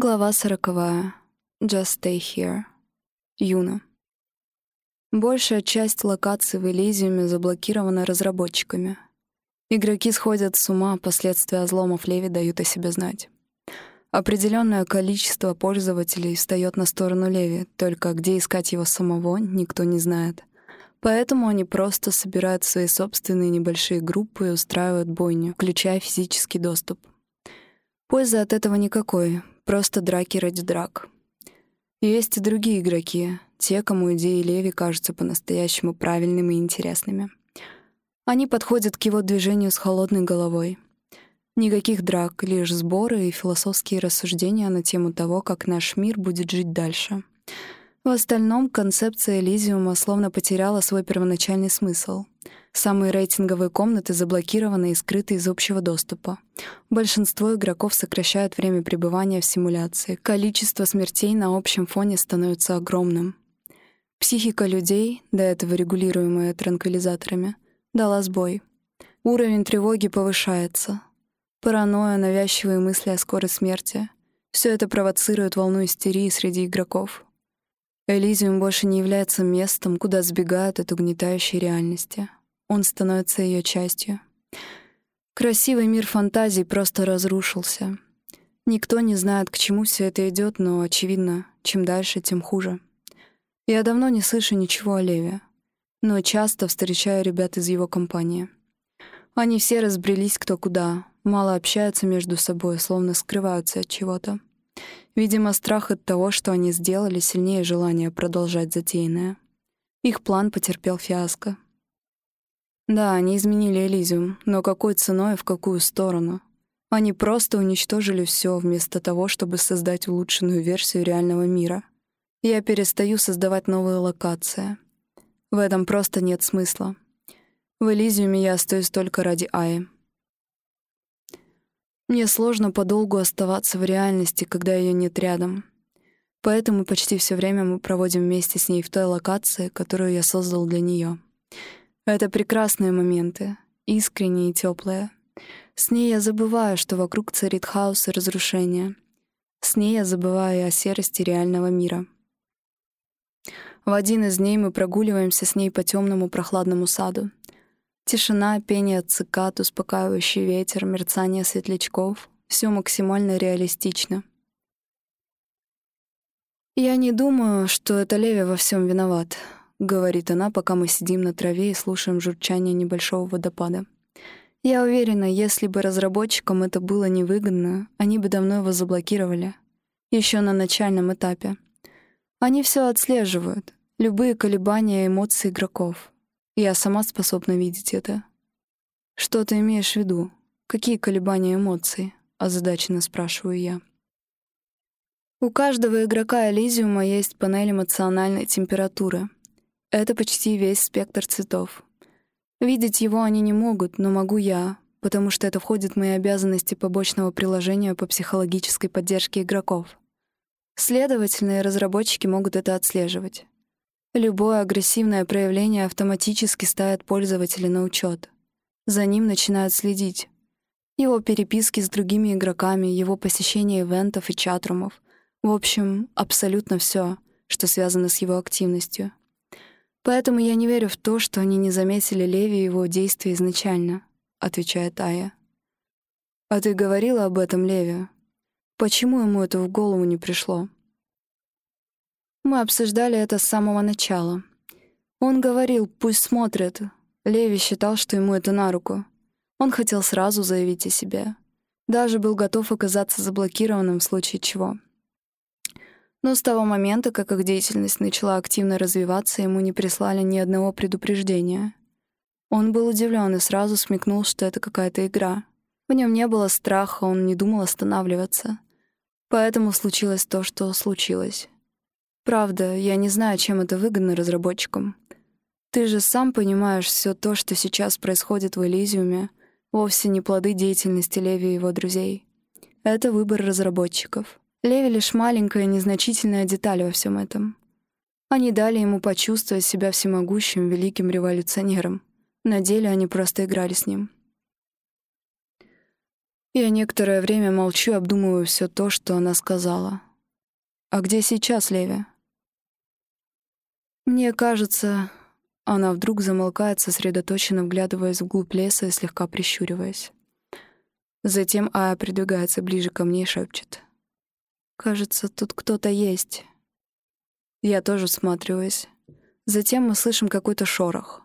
Глава сороковая. Just stay here. Юна. Большая часть локаций в Элизиуме заблокирована разработчиками. Игроки сходят с ума, последствия взломов Леви дают о себе знать. Определенное количество пользователей встает на сторону Леви, только где искать его самого, никто не знает. Поэтому они просто собирают свои собственные небольшие группы и устраивают бойню, включая физический доступ. Пользы от этого никакой, Просто драки ради драк. Есть и другие игроки, те, кому идеи Леви кажутся по-настоящему правильными и интересными. Они подходят к его движению с холодной головой. Никаких драк, лишь сборы и философские рассуждения на тему того, как наш мир будет жить дальше. В остальном концепция Элизиума словно потеряла свой первоначальный смысл — Самые рейтинговые комнаты заблокированы и скрыты из общего доступа. Большинство игроков сокращают время пребывания в симуляции. Количество смертей на общем фоне становится огромным. Психика людей, до этого регулируемая транквилизаторами, дала сбой. Уровень тревоги повышается. Паранойя, навязчивые мысли о скорой смерти — все это провоцирует волну истерии среди игроков. Элизиум больше не является местом, куда сбегают от угнетающей реальности. Он становится ее частью. Красивый мир фантазий просто разрушился. Никто не знает, к чему все это идет, но, очевидно, чем дальше, тем хуже. Я давно не слышу ничего о Леве, но часто встречаю ребят из его компании. Они все разбрелись кто куда, мало общаются между собой, словно скрываются от чего-то. Видимо, страх от того, что они сделали, сильнее желания продолжать затеянное. Их план потерпел фиаско. Да, они изменили Элизиум, но какой ценой и в какую сторону? Они просто уничтожили все вместо того, чтобы создать улучшенную версию реального мира. Я перестаю создавать новые локации. В этом просто нет смысла. В Элизиуме я остаюсь только ради Аи. Мне сложно подолгу оставаться в реальности, когда ее нет рядом. Поэтому почти все время мы проводим вместе с ней в той локации, которую я создал для нее. Это прекрасные моменты, искренние и теплые. С ней я забываю, что вокруг царит хаос и разрушение. С ней я забываю о серости реального мира. В один из дней мы прогуливаемся с ней по темному прохладному саду. Тишина, пение цикад, успокаивающий ветер, мерцание светлячков — все максимально реалистично. Я не думаю, что это Леви во всем виноват. — говорит она, пока мы сидим на траве и слушаем журчание небольшого водопада. «Я уверена, если бы разработчикам это было невыгодно, они бы давно его заблокировали. Еще на начальном этапе. Они все отслеживают, любые колебания эмоций игроков. Я сама способна видеть это». «Что ты имеешь в виду? Какие колебания эмоций?» — озадаченно спрашиваю я. У каждого игрока Элизиума есть панель эмоциональной температуры — это почти весь спектр цветов. Видеть его они не могут, но могу я, потому что это входит в мои обязанности побочного приложения по психологической поддержке игроков. Следовательно, разработчики могут это отслеживать. Любое агрессивное проявление автоматически ставит пользователя на учет. За ним начинают следить. Его переписки с другими игроками, его посещение ивентов и чатрумов. В общем, абсолютно все, что связано с его активностью. «Поэтому я не верю в то, что они не заметили Леви и его действия изначально», — отвечает Ая. «А ты говорила об этом Леви? Почему ему это в голову не пришло?» Мы обсуждали это с самого начала. Он говорил, пусть смотрит. Леви считал, что ему это на руку. Он хотел сразу заявить о себе. Даже был готов оказаться заблокированным в случае чего. Но с того момента, как их деятельность начала активно развиваться, ему не прислали ни одного предупреждения. Он был удивлен и сразу смекнул, что это какая-то игра. В нем не было страха, он не думал останавливаться. Поэтому случилось то, что случилось. Правда, я не знаю, чем это выгодно разработчикам. Ты же сам понимаешь, все то, что сейчас происходит в Элизиуме, вовсе не плоды деятельности Леви и его друзей. Это выбор разработчиков. Леви лишь маленькая незначительная деталь во всем этом. Они дали ему почувствовать себя всемогущим, великим революционером. На деле они просто играли с ним. Я некоторое время молчу, обдумываю все то, что она сказала. «А где сейчас Леви?» Мне кажется, она вдруг замолкает, сосредоточенно вглядываясь вглубь леса и слегка прищуриваясь. Затем Ая придвигается ближе ко мне и шепчет. «Кажется, тут кто-то есть». Я тоже всматриваюсь. Затем мы слышим какой-то шорох.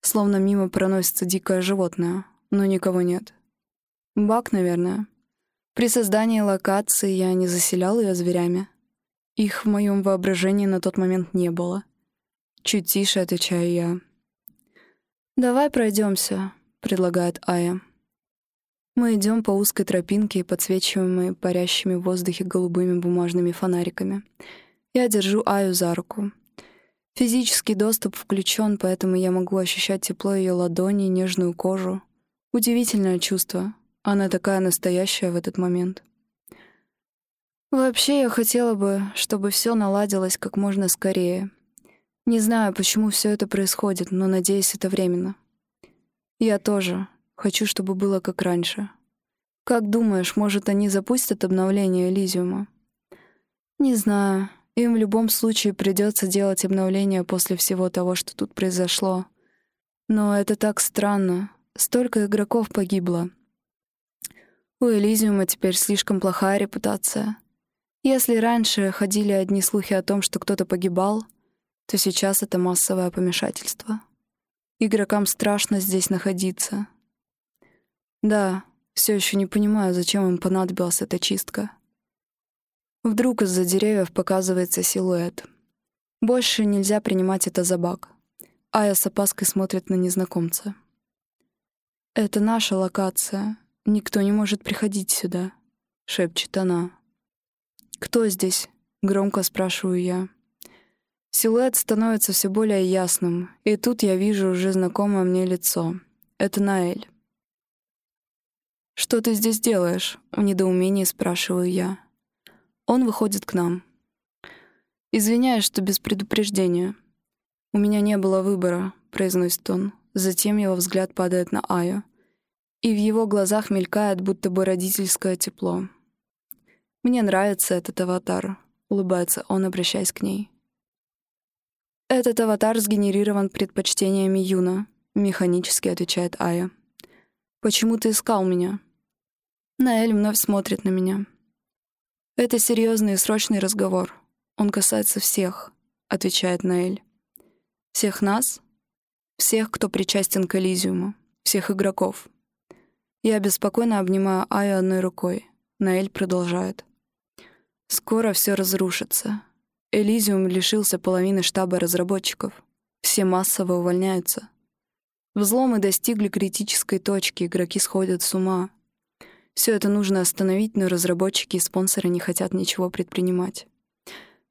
Словно мимо проносится дикое животное, но никого нет. Бак, наверное. При создании локации я не заселял ее зверями. Их в моем воображении на тот момент не было. Чуть тише отвечаю я. «Давай пройдемся», — предлагает Ая. Мы идем по узкой тропинке, подсвечиваемой парящими в воздухе голубыми бумажными фонариками. Я держу Аю за руку. Физический доступ включен, поэтому я могу ощущать тепло ее ладони, нежную кожу. Удивительное чувство. Она такая настоящая в этот момент. Вообще, я хотела бы, чтобы все наладилось как можно скорее — не знаю, почему все это происходит, но надеюсь, это временно. Я тоже хочу, чтобы было как раньше. Как думаешь, может, они запустят обновление Элизиума? Не знаю. Им в любом случае придется делать обновление после всего того, что тут произошло. Но это так странно. Столько игроков погибло. У Элизиума теперь слишком плохая репутация. Если раньше ходили одни слухи о том, что кто-то погибал, то сейчас это массовое помешательство. Игрокам страшно здесь находиться. Да, все еще не понимаю, зачем им понадобилась эта чистка. Вдруг из-за деревьев показывается силуэт. Больше нельзя принимать это за баг. Ая с опаской смотрит на незнакомца. «Это наша локация. Никто не может приходить сюда», — шепчет она. «Кто здесь?» — громко спрашиваю я. Силуэт становится все более ясным, и тут я вижу уже знакомое мне лицо. Это Наэль. «Что ты здесь делаешь?» — в недоумении спрашиваю я. Он выходит к нам. «Извиняюсь, что без предупреждения. У меня не было выбора», — произносит он. Затем его взгляд падает на Аю, и в его глазах мелькает будто бы родительское тепло. «Мне нравится этот аватар», — улыбается он, обращаясь к ней. «Этот аватар сгенерирован предпочтениями Юна», — механически отвечает Ая. «Почему ты искал меня?» Наэль вновь смотрит на меня. «Это серьезный и срочный разговор. Он касается всех», — отвечает Наэль. «Всех нас? Всех, кто причастен к Элизиуму. Всех игроков». Я беспокойно обнимаю Аю одной рукой. Наэль продолжает. «Скоро все разрушится. Элизиум лишился половины штаба разработчиков. Все массово увольняются. Взломы достигли критической точки, игроки сходят с ума. Все это нужно остановить, но разработчики и спонсоры не хотят ничего предпринимать.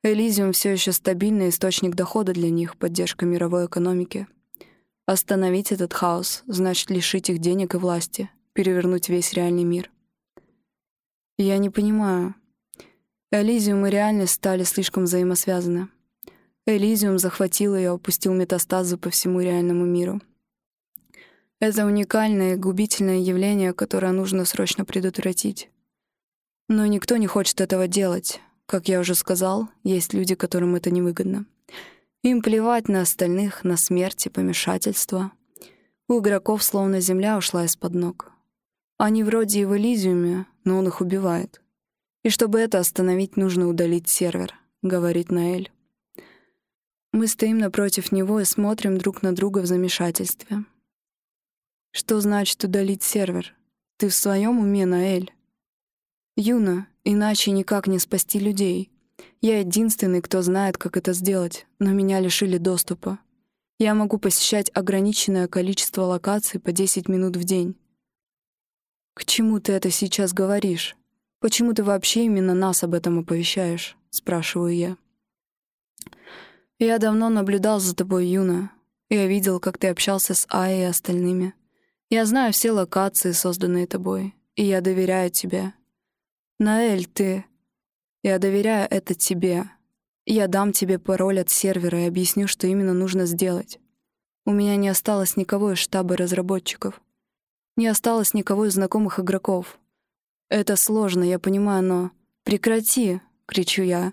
Элизиум все еще стабильный источник дохода для них, поддержка мировой экономики. Остановить этот хаос значит лишить их денег и власти, перевернуть весь реальный мир. Я не понимаю, Элизиум и реальность стали слишком взаимосвязаны. Элизиум захватил и опустил метастазы по всему реальному миру. Это уникальное и губительное явление, которое нужно срочно предотвратить. Но никто не хочет этого делать. Как я уже сказал, есть люди, которым это невыгодно. Им плевать на остальных, на смерть и помешательство. У игроков словно земля ушла из-под ног. Они вроде и в Элизиуме, но он их убивает. И чтобы это остановить, нужно удалить сервер, говорит Наэль. Мы стоим напротив него и смотрим друг на друга в замешательстве. Что значит удалить сервер? Ты в своем уме, Наэль? Юна, иначе никак не спасти людей. Я единственный, кто знает, как это сделать, но меня лишили доступа. Я могу посещать ограниченное количество локаций по 10 минут в день. К чему ты это сейчас говоришь? «Почему ты вообще именно нас об этом оповещаешь?» — спрашиваю я. «Я давно наблюдал за тобой, Юна. Я видел, как ты общался с Ай и остальными. Я знаю все локации, созданные тобой, и я доверяю тебе. Наэль, ты... Я доверяю это тебе. Я дам тебе пароль от сервера и объясню, что именно нужно сделать. У меня не осталось никого из штаба разработчиков. Не осталось никого из знакомых игроков. Это сложно, я понимаю, но... Прекрати, кричу я.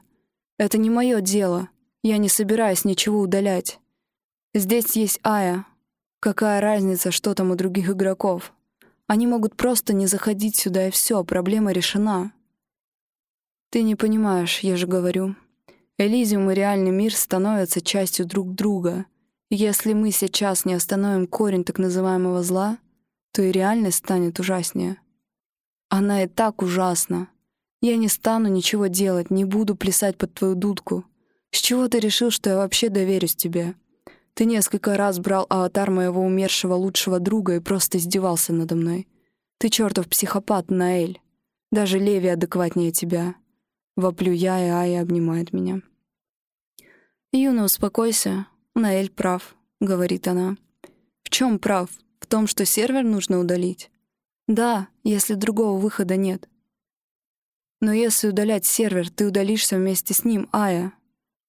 Это не мое дело. Я не собираюсь ничего удалять. Здесь есть Ая. Какая разница, что там у других игроков? Они могут просто не заходить сюда, и все, проблема решена. Ты не понимаешь, я же говорю. Элизиум и реальный мир становятся частью друг друга. Если мы сейчас не остановим корень так называемого зла, то и реальность станет ужаснее. Она и так ужасна. Я не стану ничего делать, не буду плясать под твою дудку. С чего ты решил, что я вообще доверюсь тебе? Ты несколько раз брал аватар моего умершего лучшего друга и просто издевался надо мной. Ты чертов психопат, Наэль. Даже Леви адекватнее тебя. Воплю я, и Ая обнимает меня. «Юна, успокойся. Наэль прав», — говорит она. «В чем прав? В том, что сервер нужно удалить?» «Да, если другого выхода нет». «Но если удалять сервер, ты удалишься вместе с ним, Ая.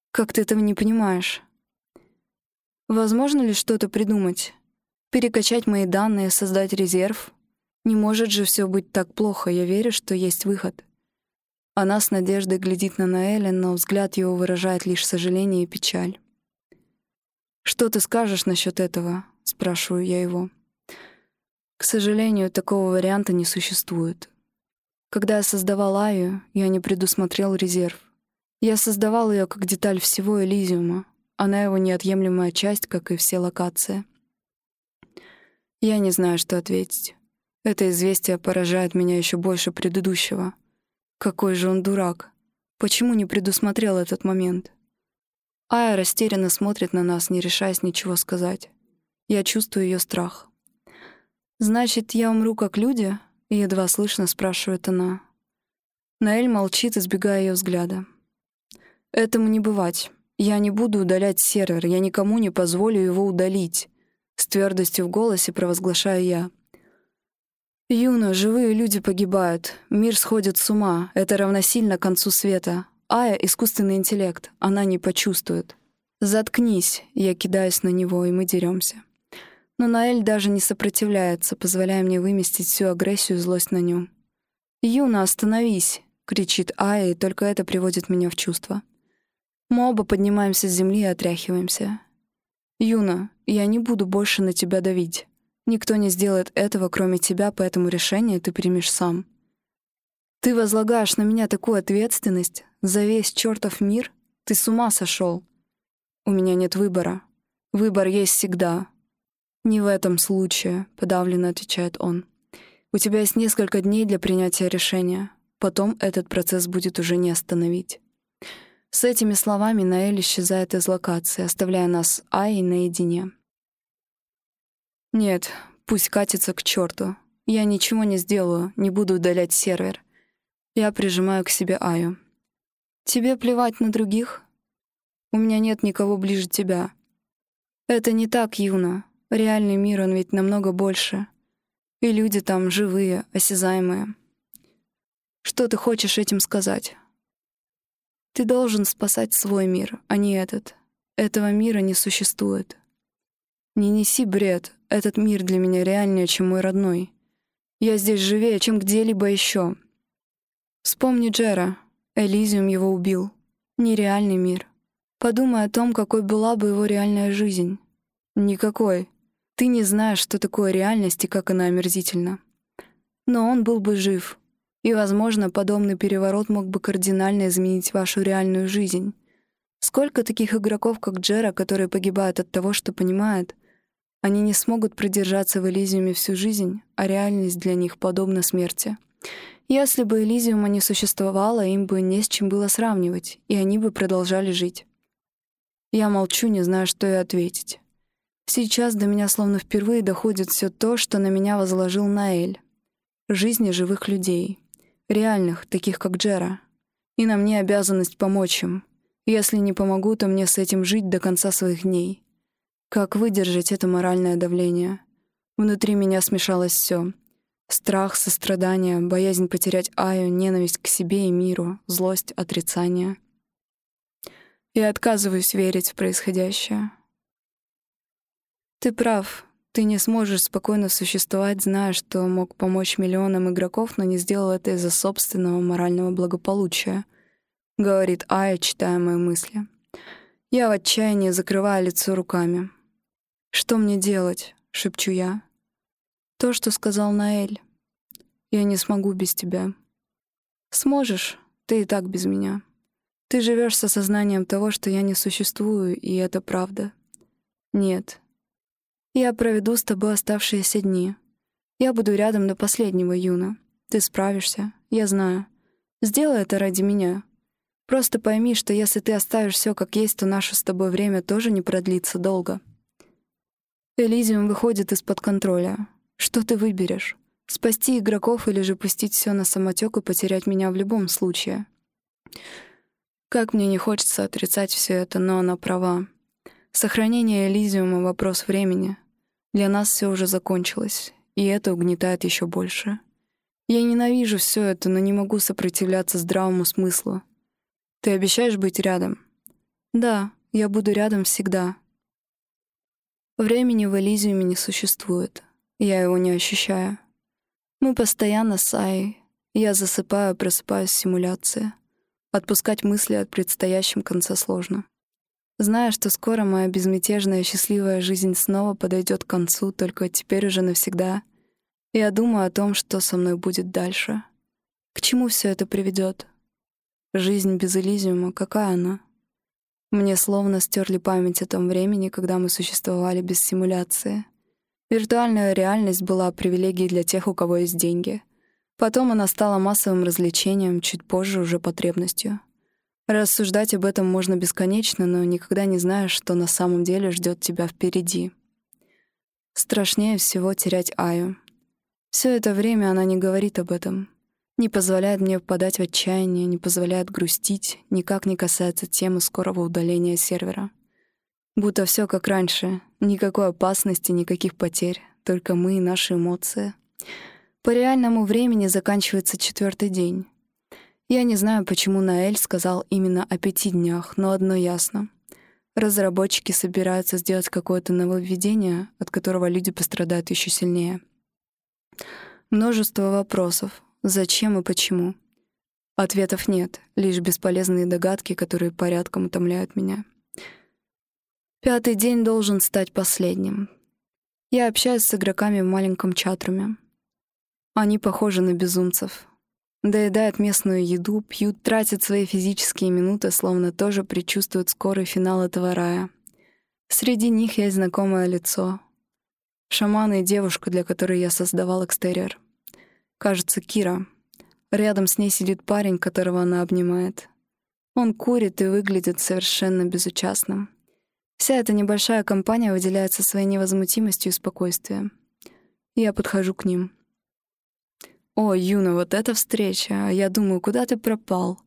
Как ты этого не понимаешь?» «Возможно ли что-то придумать? Перекачать мои данные, создать резерв? Не может же все быть так плохо, я верю, что есть выход». Она с надеждой глядит на Наэля, но взгляд его выражает лишь сожаление и печаль. «Что ты скажешь насчет этого?» — спрашиваю я его. К сожалению, такого варианта не существует. Когда я создавал Аю, я не предусмотрел резерв. Я создавал ее как деталь всего Элизиума. Она его неотъемлемая часть, как и все локации. Я не знаю, что ответить. Это известие поражает меня еще больше предыдущего. Какой же он дурак. Почему не предусмотрел этот момент? Ая растерянно смотрит на нас, не решаясь ничего сказать. Я чувствую ее страх. «Значит, я умру как люди?» — едва слышно спрашивает она. Наэль молчит, избегая ее взгляда. «Этому не бывать. Я не буду удалять сервер, я никому не позволю его удалить», — с твердостью в голосе провозглашаю я. Юно, живые люди погибают, мир сходит с ума, это равносильно концу света. Ая — искусственный интеллект, она не почувствует. Заткнись, я кидаюсь на него, и мы деремся. Но Наэль даже не сопротивляется, позволяя мне выместить всю агрессию и злость на нем. «Юна, остановись!» — кричит Ая, и только это приводит меня в чувство. Мы оба поднимаемся с земли и отряхиваемся. «Юна, я не буду больше на тебя давить. Никто не сделает этого, кроме тебя, поэтому решение ты примешь сам. Ты возлагаешь на меня такую ответственность за весь чертов мир? Ты с ума сошел. У меня нет выбора. Выбор есть всегда. Не в этом случае, подавленно отвечает он. У тебя есть несколько дней для принятия решения. Потом этот процесс будет уже не остановить. С этими словами Наэль исчезает из локации, оставляя нас Ай наедине. Нет, пусть катится к черту. Я ничего не сделаю, не буду удалять сервер. Я прижимаю к себе Аю. Тебе плевать на других? У меня нет никого ближе тебя. Это не так, Юна. Реальный мир, он ведь намного больше. И люди там живые, осязаемые. Что ты хочешь этим сказать? Ты должен спасать свой мир, а не этот. Этого мира не существует. Не неси бред, этот мир для меня реальнее, чем мой родной. Я здесь живее, чем где-либо еще. Вспомни Джера. Элизиум его убил. Нереальный мир. Подумай о том, какой была бы его реальная жизнь. Никакой. Ты не знаешь, что такое реальность и как она омерзительна. Но он был бы жив. И, возможно, подобный переворот мог бы кардинально изменить вашу реальную жизнь. Сколько таких игроков, как Джера, которые погибают от того, что понимают, они не смогут продержаться в Элизиуме всю жизнь, а реальность для них подобна смерти. Если бы Элизиума не существовало, им бы не с чем было сравнивать, и они бы продолжали жить. Я молчу, не зная, что и ответить. Сейчас до меня словно впервые доходит все то, что на меня возложил Наэль. Жизни живых людей. Реальных, таких как Джера. И на мне обязанность помочь им. Если не помогу, то мне с этим жить до конца своих дней. Как выдержать это моральное давление? Внутри меня смешалось все: Страх, сострадание, боязнь потерять Аю, ненависть к себе и миру, злость, отрицание. Я отказываюсь верить в происходящее. «Ты прав. Ты не сможешь спокойно существовать, зная, что мог помочь миллионам игроков, но не сделал это из-за собственного морального благополучия», — говорит Ая, читая мои мысли. Я в отчаянии закрываю лицо руками. «Что мне делать?» — шепчу я. «То, что сказал Наэль. Я не смогу без тебя». «Сможешь, ты и так без меня. Ты живешь с осознанием того, что я не существую, и это правда. Нет, я проведу с тобой оставшиеся дни. Я буду рядом до последнего, Юна. Ты справишься, я знаю. Сделай это ради меня. Просто пойми, что если ты оставишь все как есть, то наше с тобой время тоже не продлится долго. Элизиум выходит из-под контроля. Что ты выберешь? Спасти игроков или же пустить все на самотек и потерять меня в любом случае? Как мне не хочется отрицать все это, но она права. Сохранение Элизиума — вопрос времени. Для нас все уже закончилось, и это угнетает еще больше. Я ненавижу все это, но не могу сопротивляться здравому смыслу. Ты обещаешь быть рядом? Да, я буду рядом всегда. Времени в Элизиуме не существует. Я его не ощущаю. Мы постоянно с Ай. Я засыпаю, просыпаюсь в симуляции. Отпускать мысли от предстоящем конце сложно. Зная, что скоро моя безмятежная счастливая жизнь снова подойдет к концу, только теперь уже навсегда, я думаю о том, что со мной будет дальше. К чему все это приведет? Жизнь без Элизиума, какая она? Мне словно стерли память о том времени, когда мы существовали без симуляции. Виртуальная реальность была привилегией для тех, у кого есть деньги. Потом она стала массовым развлечением, чуть позже уже потребностью. Рассуждать об этом можно бесконечно, но никогда не знаешь, что на самом деле ждет тебя впереди. Страшнее всего терять Аю. Все это время она не говорит об этом. Не позволяет мне впадать в отчаяние, не позволяет грустить, никак не касается темы скорого удаления сервера. Будто все как раньше, никакой опасности, никаких потерь, только мы и наши эмоции. По реальному времени заканчивается четвертый день. Я не знаю, почему Наэль сказал именно о пяти днях, но одно ясно. Разработчики собираются сделать какое-то нововведение, от которого люди пострадают еще сильнее. Множество вопросов. Зачем и почему? Ответов нет, лишь бесполезные догадки, которые порядком утомляют меня. Пятый день должен стать последним. Я общаюсь с игроками в маленьком чатруме. Они похожи на безумцев, Доедают местную еду, пьют, тратят свои физические минуты, словно тоже предчувствуют скорый финал этого рая. Среди них есть знакомое лицо. Шаман и девушка, для которой я создавал экстерьер. Кажется, Кира. Рядом с ней сидит парень, которого она обнимает. Он курит и выглядит совершенно безучастным. Вся эта небольшая компания выделяется своей невозмутимостью и спокойствием. Я подхожу к ним — «О, Юна, вот эта встреча! А я думаю, куда ты пропал?»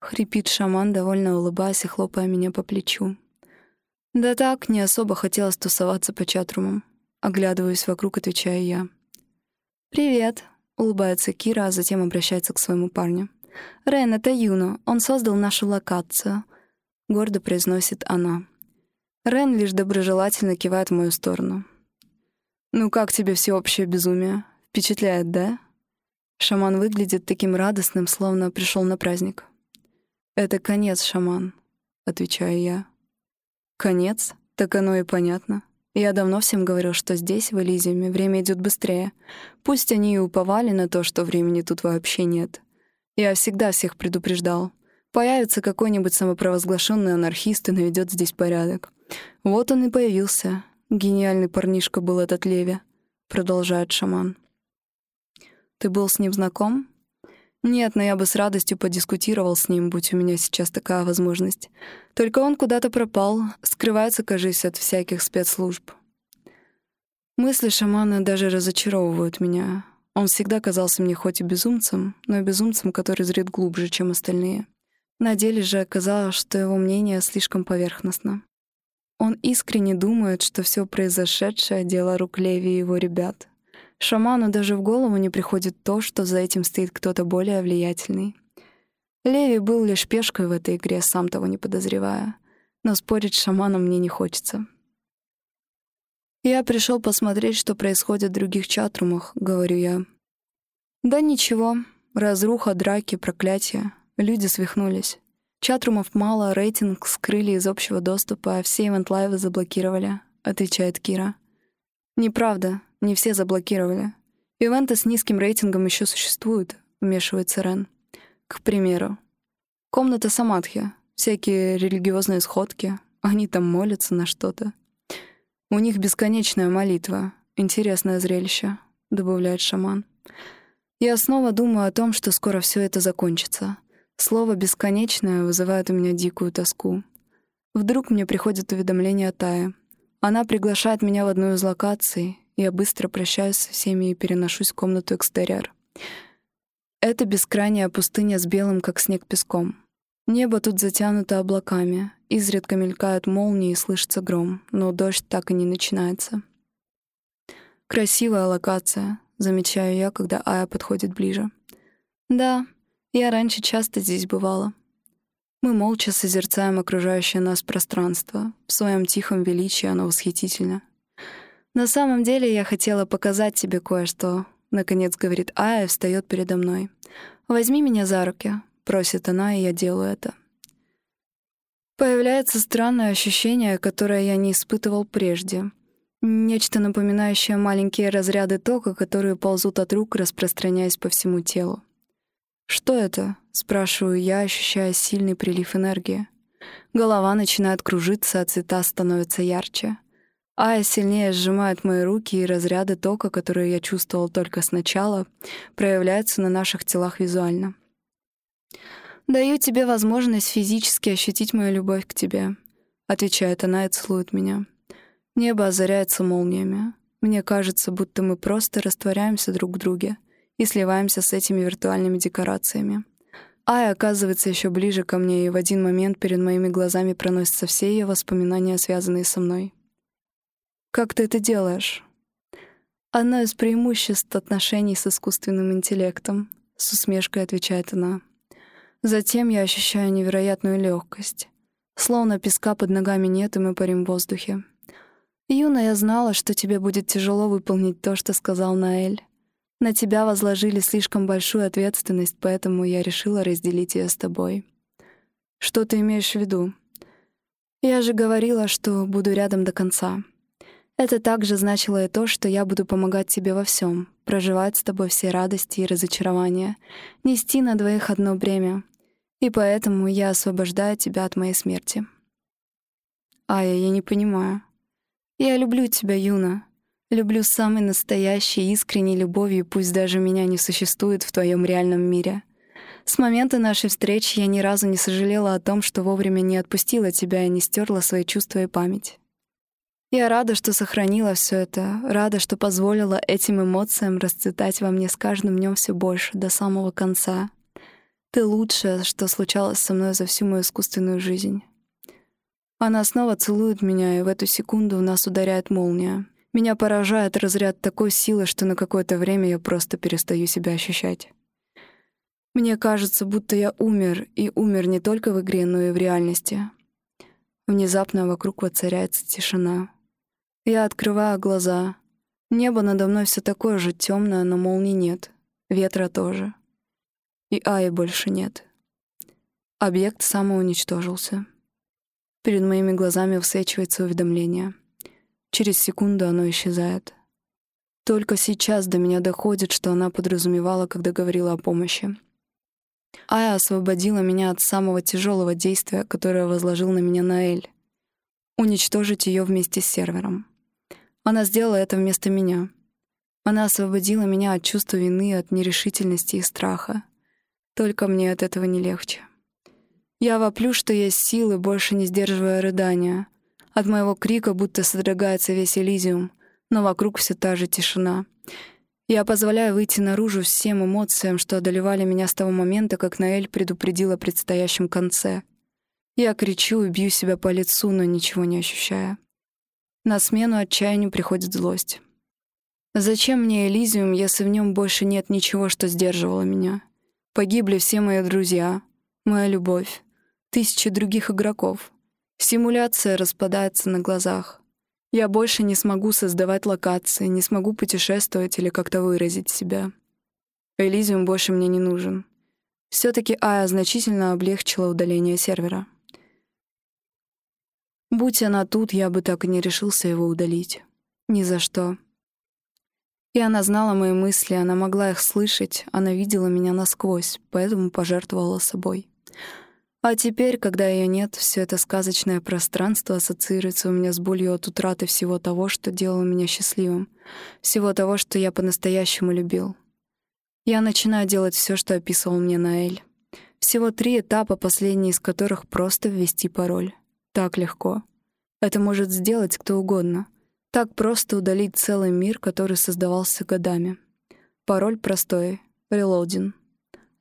Хрипит шаман, довольно улыбаясь и хлопая меня по плечу. «Да так, не особо хотелось тусоваться по чатрумам». Оглядываюсь вокруг, отвечаю я. «Привет», — улыбается Кира, а затем обращается к своему парню. «Рен, это Юна. Он создал нашу локацию», — гордо произносит она. Рен лишь доброжелательно кивает в мою сторону. «Ну как тебе всеобщее безумие? Впечатляет, да?» Шаман выглядит таким радостным, словно пришел на праздник. «Это конец, шаман», — отвечаю я. «Конец? Так оно и понятно. Я давно всем говорил, что здесь, в Элизиуме, время идет быстрее. Пусть они и уповали на то, что времени тут вообще нет. Я всегда всех предупреждал. Появится какой-нибудь самопровозглашенный анархист и наведет здесь порядок. Вот он и появился. Гениальный парнишка был этот Леви», — продолжает шаман. Ты был с ним знаком? Нет, но я бы с радостью подискутировал с ним, будь у меня сейчас такая возможность. Только он куда-то пропал, скрывается, кажись, от всяких спецслужб. Мысли шамана даже разочаровывают меня. Он всегда казался мне хоть и безумцем, но и безумцем, который зрит глубже, чем остальные. На деле же оказалось, что его мнение слишком поверхностно. Он искренне думает, что все произошедшее — дело рук Леви и его ребят — Шаману даже в голову не приходит то, что за этим стоит кто-то более влиятельный. Леви был лишь пешкой в этой игре, сам того не подозревая. Но спорить с шаманом мне не хочется. «Я пришел посмотреть, что происходит в других чатрумах», — говорю я. «Да ничего. Разруха, драки, проклятия. Люди свихнулись. Чатрумов мало, рейтинг скрыли из общего доступа, а все ивент-лайвы заблокировали», — отвечает Кира. «Неправда. Не все заблокировали. Ивенты с низким рейтингом еще существуют», — вмешивается Рен. «К примеру. Комната Самадхи. Всякие религиозные сходки. Они там молятся на что-то. У них бесконечная молитва. Интересное зрелище», — добавляет шаман. «Я снова думаю о том, что скоро все это закончится. Слово «бесконечное» вызывает у меня дикую тоску. Вдруг мне приходит уведомление от Тая. Она приглашает меня в одну из локаций, я быстро прощаюсь со всеми и переношусь в комнату экстерьер. Это бескрайняя пустыня с белым, как снег, песком. Небо тут затянуто облаками, изредка мелькают молнии и слышится гром, но дождь так и не начинается. Красивая локация, замечаю я, когда Ая подходит ближе. Да, я раньше часто здесь бывала. Мы молча созерцаем окружающее нас пространство. В своем тихом величии оно восхитительно. «На самом деле я хотела показать тебе кое-что», — наконец говорит Ая и встаёт передо мной. «Возьми меня за руки», — просит она, и я делаю это. Появляется странное ощущение, которое я не испытывал прежде. Нечто напоминающее маленькие разряды тока, которые ползут от рук, распространяясь по всему телу. «Что это?» — спрашиваю я, ощущая сильный прилив энергии. Голова начинает кружиться, а цвета становятся ярче. Ая сильнее сжимает мои руки, и разряды тока, которые я чувствовал только сначала, проявляются на наших телах визуально. «Даю тебе возможность физически ощутить мою любовь к тебе», — отвечает она и целует меня. Небо озаряется молниями. Мне кажется, будто мы просто растворяемся друг в друге — и сливаемся с этими виртуальными декорациями. Ая оказывается еще ближе ко мне, и в один момент перед моими глазами проносятся все ее воспоминания, связанные со мной. «Как ты это делаешь?» «Одно из преимуществ отношений с искусственным интеллектом», — с усмешкой отвечает она. Затем я ощущаю невероятную легкость. Словно песка под ногами нет, и мы парим в воздухе. «Юна, я знала, что тебе будет тяжело выполнить то, что сказал Наэль. На тебя возложили слишком большую ответственность, поэтому я решила разделить ее с тобой. Что ты имеешь в виду? Я же говорила, что буду рядом до конца. Это также значило и то, что я буду помогать тебе во всем, проживать с тобой все радости и разочарования, нести на двоих одно бремя. И поэтому я освобождаю тебя от моей смерти. Ая, я не понимаю. Я люблю тебя, Юна. Люблю самой настоящей, искренней любовью, пусть даже меня не существует в твоем реальном мире. С момента нашей встречи я ни разу не сожалела о том, что вовремя не отпустила тебя и не стерла свои чувства и память. Я рада, что сохранила все это, рада, что позволила этим эмоциям расцветать во мне с каждым днем все больше, до самого конца. Ты лучшее, что случалось со мной за всю мою искусственную жизнь. Она снова целует меня, и в эту секунду у нас ударяет молния. Меня поражает разряд такой силы, что на какое-то время я просто перестаю себя ощущать. Мне кажется, будто я умер, и умер не только в игре, но и в реальности. Внезапно вокруг воцаряется тишина. Я открываю глаза. Небо надо мной все такое же темное, но молний нет. Ветра тоже. И Аи больше нет. Объект самоуничтожился. Перед моими глазами высвечивается уведомление — Через секунду оно исчезает. Только сейчас до меня доходит, что она подразумевала, когда говорила о помощи. Ая освободила меня от самого тяжелого действия, которое возложил на меня Наэль. Уничтожить ее вместе с сервером. Она сделала это вместо меня. Она освободила меня от чувства вины, от нерешительности и страха. Только мне от этого не легче. Я воплю, что есть силы, больше не сдерживая рыдания, от моего крика будто содрогается весь Элизиум, но вокруг все та же тишина. Я позволяю выйти наружу всем эмоциям, что одолевали меня с того момента, как Наэль предупредил о предстоящем конце. Я кричу и бью себя по лицу, но ничего не ощущая. На смену отчаянию приходит злость. Зачем мне Элизиум, если в нем больше нет ничего, что сдерживало меня? Погибли все мои друзья, моя любовь, тысячи других игроков. Симуляция распадается на глазах. Я больше не смогу создавать локации, не смогу путешествовать или как-то выразить себя. Элизиум больше мне не нужен. все таки Ая значительно облегчила удаление сервера. Будь она тут, я бы так и не решился его удалить. Ни за что. И она знала мои мысли, она могла их слышать, она видела меня насквозь, поэтому пожертвовала собой. А теперь, когда ее нет, все это сказочное пространство ассоциируется у меня с болью от утраты всего того, что делало меня счастливым, всего того, что я по-настоящему любил. Я начинаю делать все, что описывал мне Наэль. Всего три этапа, последний из которых просто ввести пароль. Так легко. Это может сделать кто угодно. Так просто удалить целый мир, который создавался годами. Пароль простой — reloading.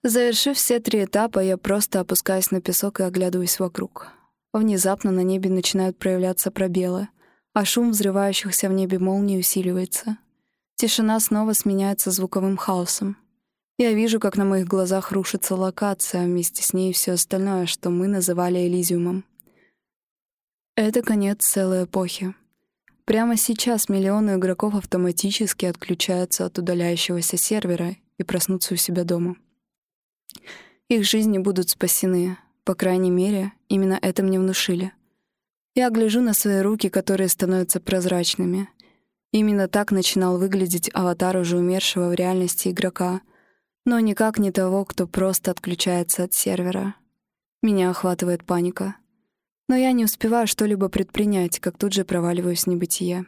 Завершив все три этапа, я просто опускаюсь на песок и оглядываюсь вокруг. Внезапно на небе начинают проявляться пробелы, а шум взрывающихся в небе молний усиливается. Тишина снова сменяется звуковым хаосом. Я вижу, как на моих глазах рушится локация, а вместе с ней все остальное, что мы называли Элизиумом. Это конец целой эпохи. Прямо сейчас миллионы игроков автоматически отключаются от удаляющегося сервера и проснутся у себя дома. Их жизни будут спасены. По крайней мере, именно это мне внушили. Я гляжу на свои руки, которые становятся прозрачными. Именно так начинал выглядеть аватар уже умершего в реальности игрока, но никак не того, кто просто отключается от сервера. Меня охватывает паника. Но я не успеваю что-либо предпринять, как тут же проваливаюсь в небытие.